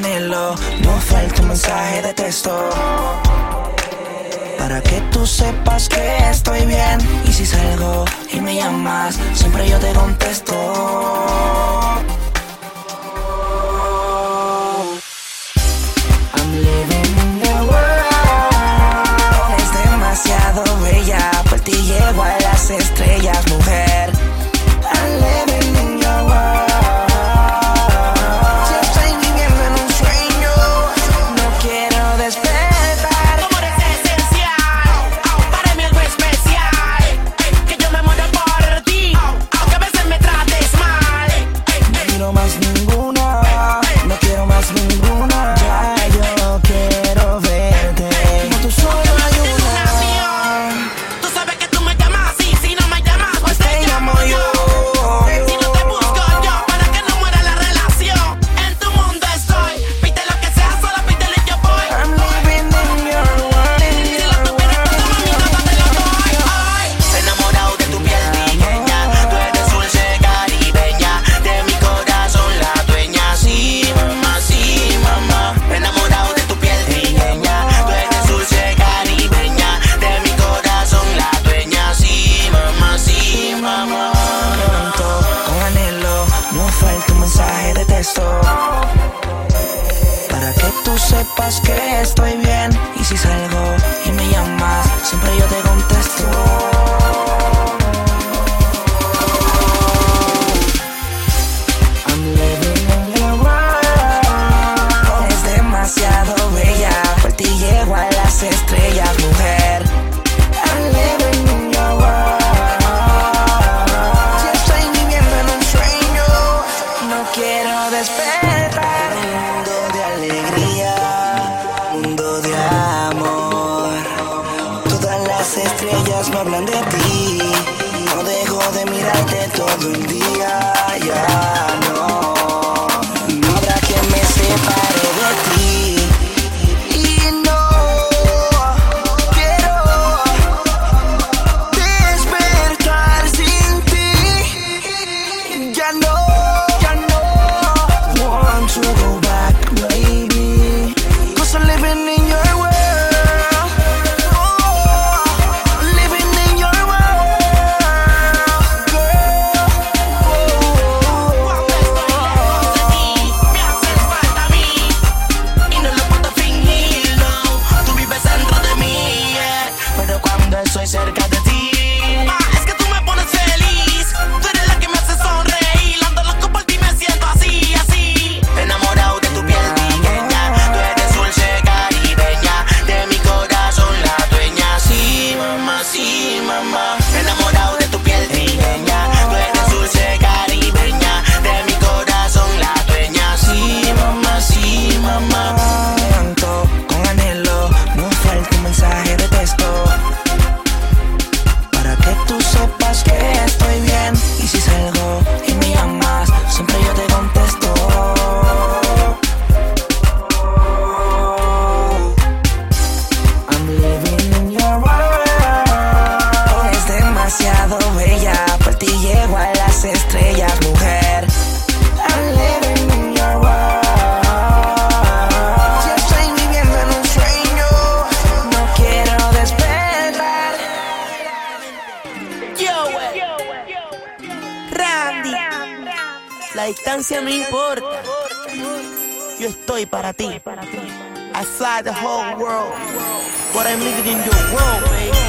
No falta un mensaje de texto. Para que tú sepas que estoy bien. Y si salgo y me llamas, siempre yo te contesto. sepas que estoy de ti. No dejo de mirarte todo el día. Yeah. distancia no importa. Yo estoy para ti. Aside the whole world. But I'm living in your world, baby.